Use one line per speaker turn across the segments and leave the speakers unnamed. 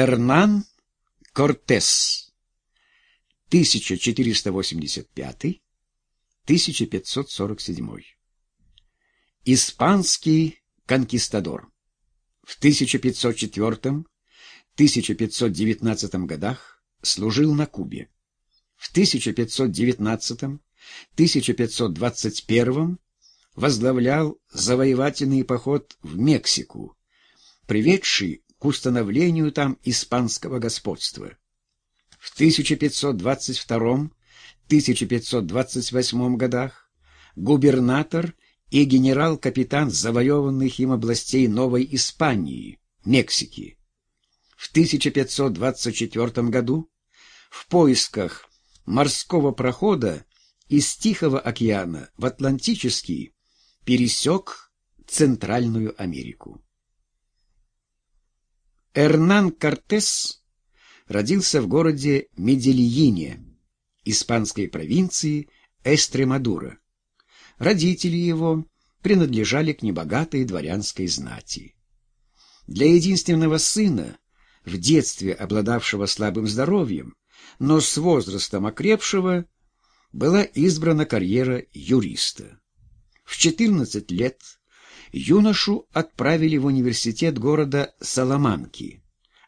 Эрнан Кортес. 1485-1547 Испанский конкистадор. В 1504-1519 годах служил на Кубе. В 1519-1521 возглавлял завоевательный поход в Мексику, приведший к установлению там испанского господства. В 1522-1528 годах губернатор и генерал-капитан завоеванных им областей Новой Испании, Мексики. В 1524 году в поисках морского прохода из Тихого океана в Атлантический пересек Центральную Америку. Эрнан Кортес родился в городе Медельине, испанской провинции Эстремадура. Родители его принадлежали к небогатой дворянской знати. Для единственного сына, в детстве обладавшего слабым здоровьем, но с возрастом окрепшего, была избрана карьера юриста. В 14 лет юношу отправили в университет города Саламанки.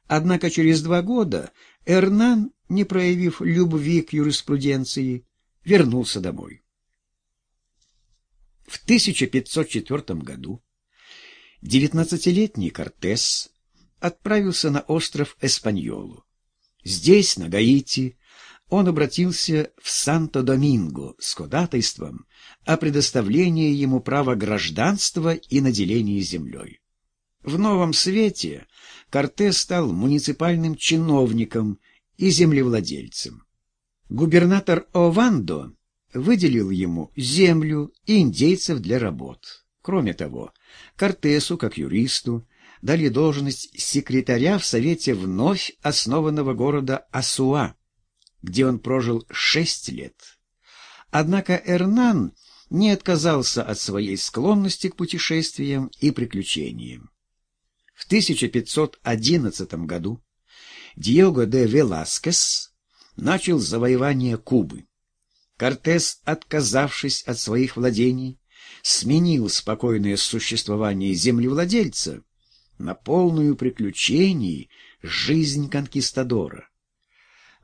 Однако через два года Эрнан, не проявив любви к юриспруденции, вернулся домой. В 1504 году девятнадцатилетний Кортес отправился на остров Эспаньолу. Здесь, на Гаити, он обратился в Санто-Доминго с ходатайством о предоставлении ему права гражданства и наделении землей. В новом свете Кортес стал муниципальным чиновником и землевладельцем. Губернатор Овандо выделил ему землю и индейцев для работ. Кроме того, Кортесу, как юристу, дали должность секретаря в Совете вновь основанного города Асуа, где он прожил шесть лет. Однако Эрнан не отказался от своей склонности к путешествиям и приключениям. В 1511 году Диего де Веласкес начал завоевание Кубы. Кортес, отказавшись от своих владений, сменил спокойное существование землевладельца на полную приключений жизнь конкистадора.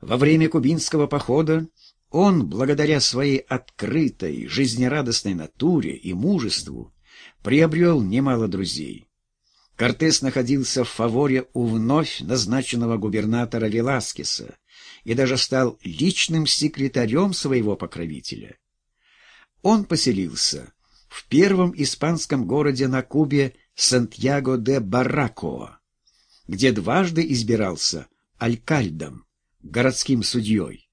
Во время кубинского похода он, благодаря своей открытой, жизнерадостной натуре и мужеству, приобрел немало друзей. Кортес находился в фаворе у вновь назначенного губернатора Веласкеса и даже стал личным секретарем своего покровителя. Он поселился в первом испанском городе на Кубе Сантьяго де Барракоа, где дважды избирался алькальдом городским судьей.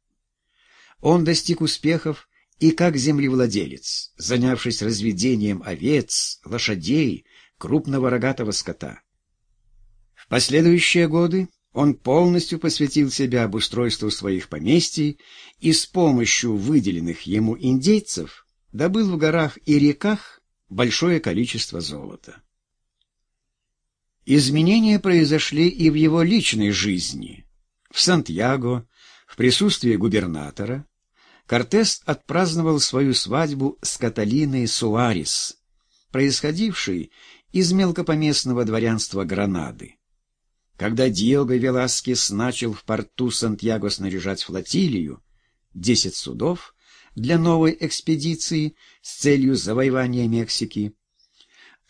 Он достиг успехов и как землевладелец, занявшись разведением овец, лошадей, крупного рогатого скота. В последующие годы он полностью посвятил себя обустройству своих поместий и с помощью выделенных ему индейцев добыл в горах и реках большое количество золота. Изменения произошли и в его личной жизни – в Сантьяго, в присутствии губернатора, Кортес отпраздновал свою свадьбу с Каталиной Суарес, происходившей из мелкопоместного дворянства Гранады. Когда Диего Веласкес начал в порту Сантьяго снаряжать флотилию, десять судов для новой экспедиции с целью завоевания Мексики,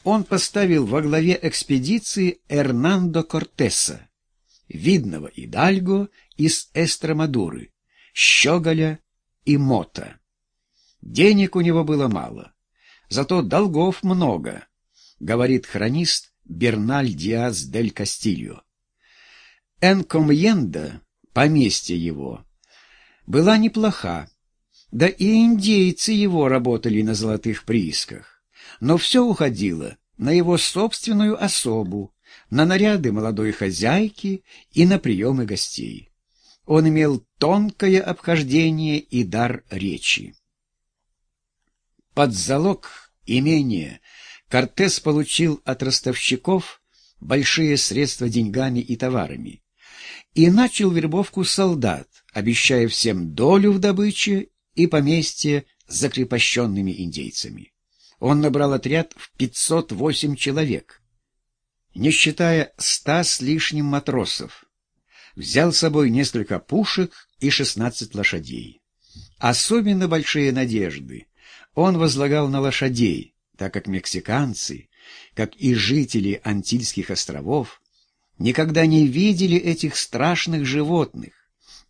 он поставил во главе экспедиции Эрнандо Кортеса, видного Идальго из Эстромадуры, Щеголя и Мота. Денег у него было мало, зато долгов много, говорит хронист Берналь Диаз дель Кастильо. Энкомьенда, поместье его, была неплоха, да и индейцы его работали на золотых приисках, но все уходило на его собственную особу, на наряды молодой хозяйки и на приемы гостей. Он имел тонкое обхождение и дар речи. Под залог имения Кортес получил от ростовщиков большие средства деньгами и товарами и начал вербовку солдат, обещая всем долю в добыче и поместье закрепощенными индейцами. Он набрал отряд в 508 человек, не считая ста с лишним матросов. Взял с собой несколько пушек и 16 лошадей. Особенно большие надежды он возлагал на лошадей, так как мексиканцы, как и жители Антильских островов, никогда не видели этих страшных животных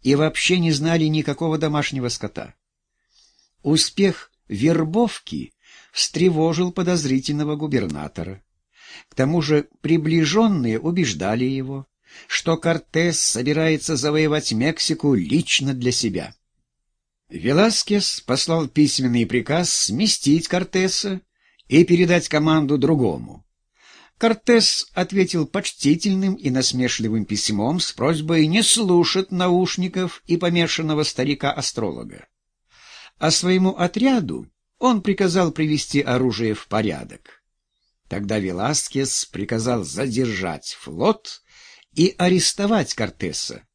и вообще не знали никакого домашнего скота. Успех вербовки встревожил подозрительного губернатора. К тому же приближенные убеждали его, что Кортес собирается завоевать Мексику лично для себя. Веласкес послал письменный приказ сместить Кортеса и передать команду другому. Кортес ответил почтительным и насмешливым письмом с просьбой не слушать наушников и помешанного старика-астролога. А своему отряду он приказал привести оружие в порядок. Тогда Веласкес приказал задержать флот и арестовать Кортеса.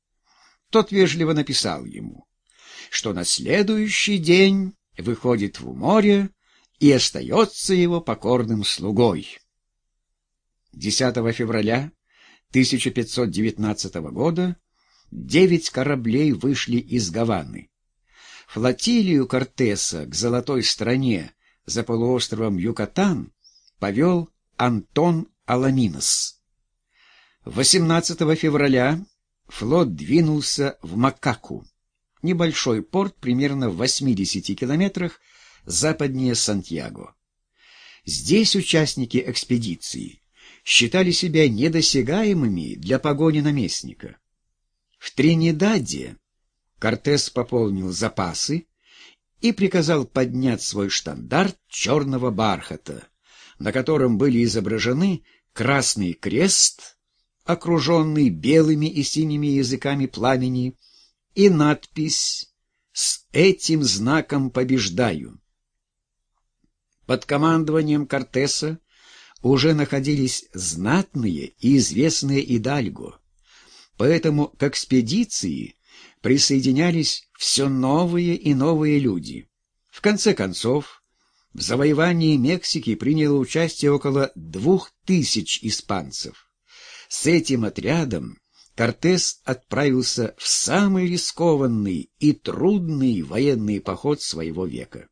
Тот вежливо написал ему, что на следующий день выходит в море и остается его покорным слугой. 10 февраля 1519 года девять кораблей вышли из Гаваны. Флотилию Кортеса к золотой стране за полуостровом Юкатан повел Антон Аламинос. 18 февраля флот двинулся в Макаку, небольшой порт примерно в 80 километрах западнее Сантьяго. Здесь участники экспедиции считали себя недосягаемыми для погони наместника. В Тринидаде Кортес пополнил запасы и приказал поднять свой штандарт черного бархата, на котором были изображены красный крест, окруженный белыми и синими языками пламени, и надпись «С этим знаком побеждаю». Под командованием Кортеса уже находились знатные и известные Идальго, поэтому к экспедиции присоединялись все новые и новые люди. В конце концов, в завоевании Мексики приняло участие около двух тысяч испанцев. С этим отрядом Кортес отправился в самый рискованный и трудный военный поход своего века.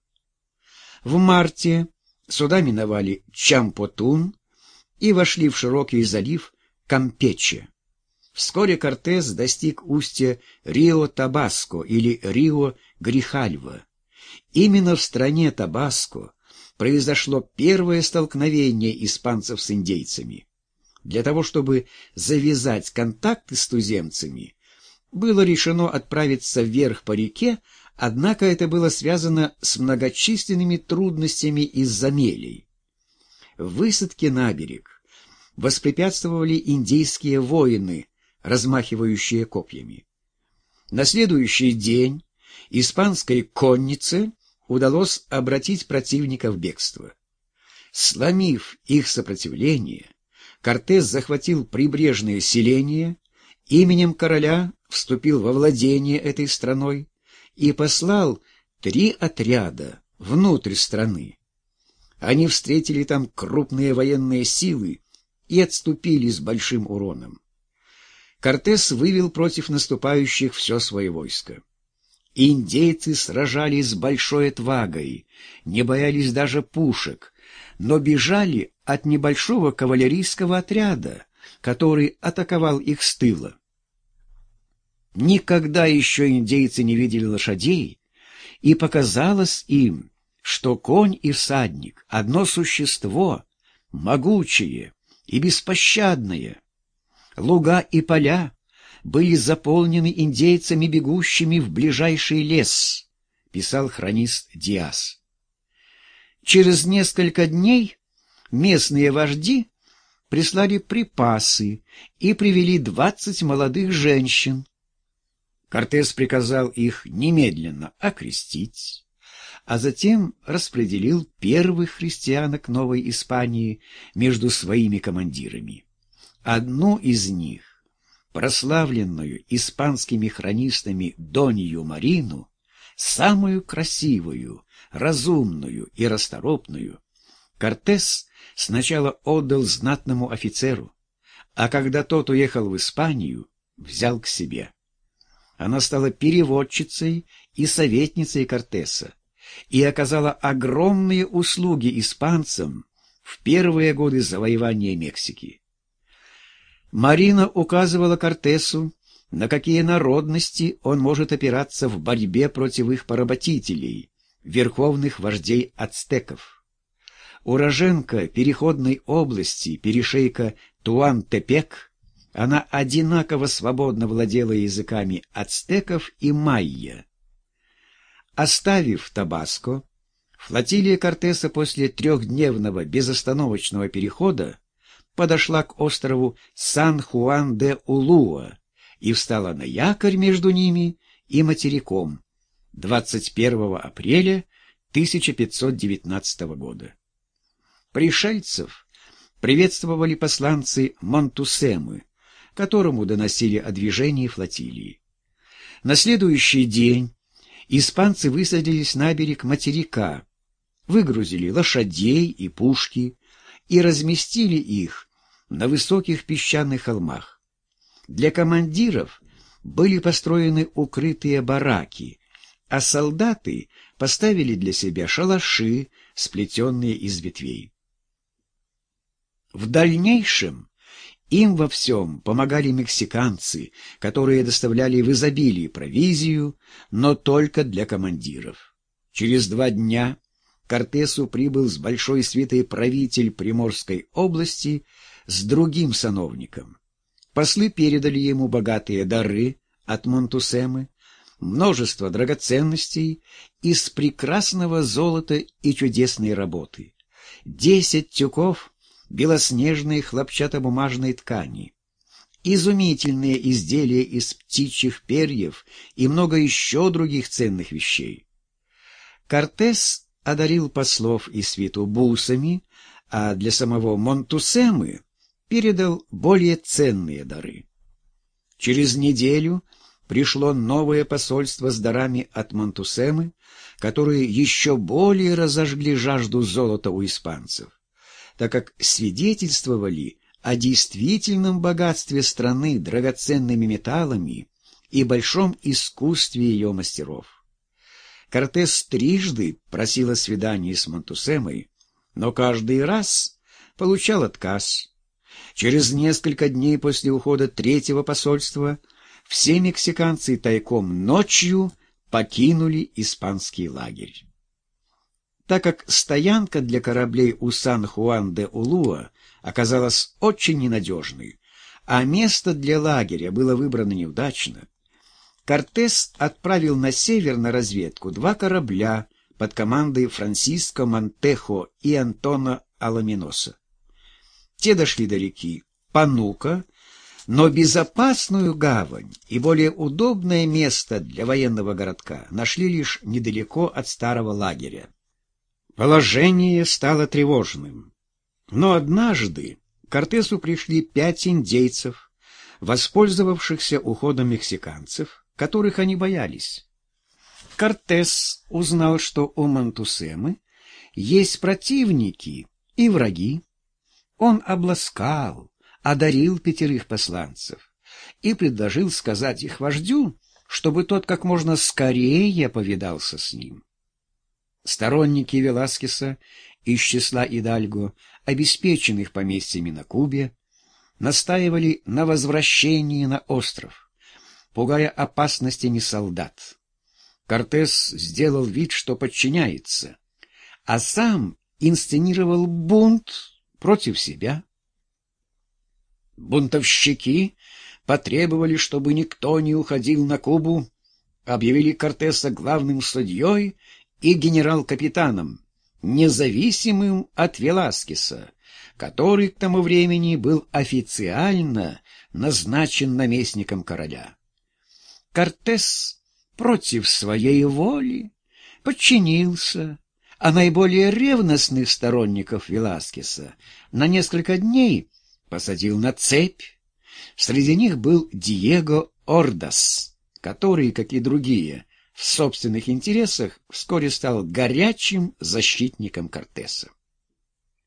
В марте суда миновали Чампотун и вошли в широкий залив Кампече. Вскоре Кортес достиг устья Рио-Табаско или Рио-Грихальва. Именно в стране Табаско произошло первое столкновение испанцев с индейцами. Для того, чтобы завязать контакты с туземцами, было решено отправиться вверх по реке, однако это было связано с многочисленными трудностями из-за мелей. В высадке на берег воспрепятствовали индейские воины, размахивающие копьями. На следующий день испанской коннице удалось обратить противника в бегство. Сломив их сопротивление, Кортес захватил прибрежные селения, именем короля вступил во владение этой страной и послал три отряда внутрь страны. Они встретили там крупные военные силы и отступили с большим уроном. Кортес вывел против наступающих все свое войско. Индейцы сражались с большой отвагой, не боялись даже пушек, но бежали от небольшого кавалерийского отряда, который атаковал их с тыла. Никогда еще индейцы не видели лошадей, и показалось им, что конь и всадник — одно существо, могучее и беспощадное. Луга и поля были заполнены индейцами, бегущими в ближайший лес, писал хронист Диас. Через несколько дней местные вожди прислали припасы и привели двадцать молодых женщин. Кортес приказал их немедленно окрестить, а затем распределил первых христианок Новой Испании между своими командирами. Одну из них прославленную испанскими хронистами Донью Марину, самую красивую, разумную и расторопную, Кортес сначала отдал знатному офицеру, а когда тот уехал в Испанию, взял к себе. Она стала переводчицей и советницей Кортеса и оказала огромные услуги испанцам в первые годы завоевания Мексики. Марина указывала Кортесу, на какие народности он может опираться в борьбе против их поработителей, верховных вождей ацтеков. Уроженка переходной области, перешейка Туан-Тепек, она одинаково свободно владела языками ацтеков и майя. Оставив Табаско, флотилия Кортеса после трехдневного безостановочного перехода подошла к острову Сан-Хуан-де-Улуа и встала на якорь между ними и материком 21 апреля 1519 года. Пришельцев приветствовали посланцы Монтусемы, которому доносили о движении флотилии. На следующий день испанцы высадились на берег материка, выгрузили лошадей и пушки и разместили их на высоких песчаных холмах. Для командиров были построены укрытые бараки, а солдаты поставили для себя шалаши, сплетенные из ветвей. В дальнейшем им во всем помогали мексиканцы, которые доставляли в изобилии провизию, но только для командиров. Через два дня Кортесу прибыл с большой свитой правитель Приморской области с другим сановником. Послы передали ему богатые дары от Монтусемы, множество драгоценностей из прекрасного золота и чудесной работы. Десять тюков белоснежной хлопчатобумажной ткани, изумительные изделия из птичьих перьев и много еще других ценных вещей. Кортес одарил послов и свиту бусами, а для самого Монтусемы передал более ценные дары. Через неделю пришло новое посольство с дарами от Монтусемы, которые еще более разожгли жажду золота у испанцев так как свидетельствовали о действительном богатстве страны драгоценными металлами и большом искусстве ее мастеров. Кортес трижды просил о свидании с Монтусемой, но каждый раз получал отказ. Через несколько дней после ухода третьего посольства все мексиканцы тайком ночью покинули испанский лагерь так как стоянка для кораблей у Сан-Хуан-де-Улуа оказалась очень ненадежной, а место для лагеря было выбрано неудачно, Кортес отправил на север на разведку два корабля под командой Франсиско Монтехо и Антона Аламиноса. Те дошли до реки Панука, но безопасную гавань и более удобное место для военного городка нашли лишь недалеко от старого лагеря. Положение стало тревожным. Но однажды к Кортесу пришли пять индейцев, воспользовавшихся уходом мексиканцев, которых они боялись. Кортес узнал, что у Монтусемы есть противники и враги. Он обласкал, одарил пятерых посланцев и предложил сказать их вождю, чтобы тот как можно скорее повидался с ним. Сторонники Веласкеса из числа Идальго, обеспеченных поместьями на Кубе, настаивали на возвращении на остров, пугая опасностями солдат. Кортес сделал вид, что подчиняется, а сам инсценировал бунт против себя. Бунтовщики потребовали, чтобы никто не уходил на Кубу, объявили Кортеса главным судьей и генерал-капитаном, независимым от Веласкеса, который к тому времени был официально назначен наместником короля. Кортес против своей воли подчинился, а наиболее ревностных сторонников Веласкеса на несколько дней посадил на цепь, Среди них был Диего Ордас, который, как и другие, в собственных интересах вскоре стал горячим защитником Кортеса.